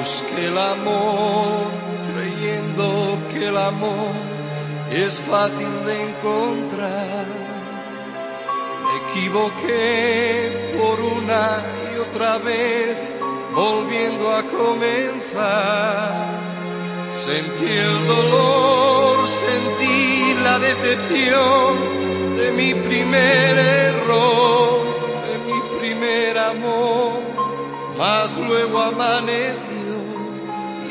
busqué el amor creyendo que el amor es fácil de encontrar. Me equivoqué por una y otra vez volviendo a comenzar. Sentí el dolor, sentí la decepción de mi primer error, de mi primer amor, mas luego amanecí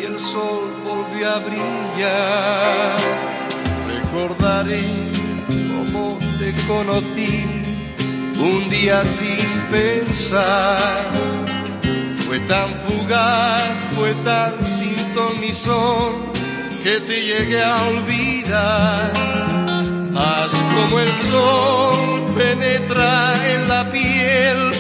el sol volvió a brillar. Recordaré cómo te conocí un día sin pensar. Fue tan fugaz, fue tan sin ton ni son que te llegué a olvidar. Mas como el sol penetra en la piel,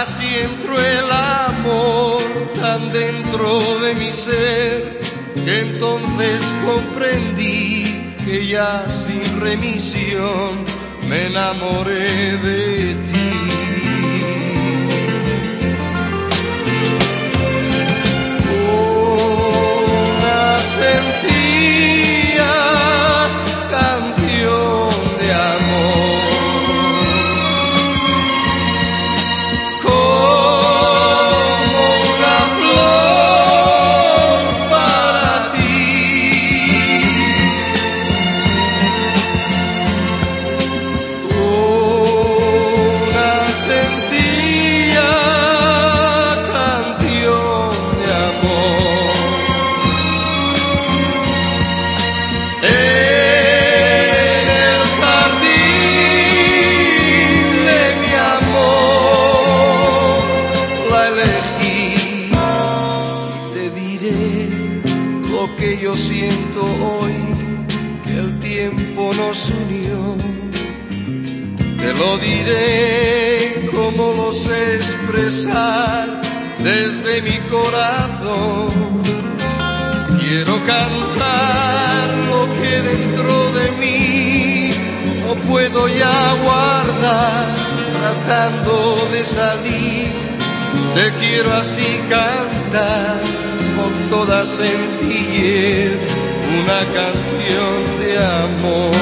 así entró el amor tan dentro de mi ser, que entonces comprendí que ya sin remisión me enamoré de ti. Yo siento hoy, que el tiempo nos unió. Te lo diré como lo sé expresar desde mi corazón. Quiero cantar lo que dentro de mí no puedo ya guardar, tratando de salir. Te quiero así cantar con toda sencillez una canción de amor.